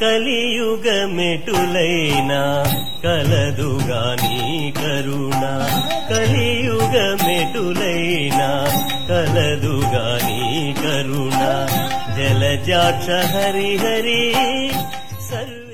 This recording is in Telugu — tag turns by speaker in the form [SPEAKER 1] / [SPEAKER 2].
[SPEAKER 1] కలియుగమెటులైనా కలదుగా నీ కరుణ. కలియుగమెటులైనా కలదుగా నీ కరుణ. జలజాక్ష హరిహరి సర్వే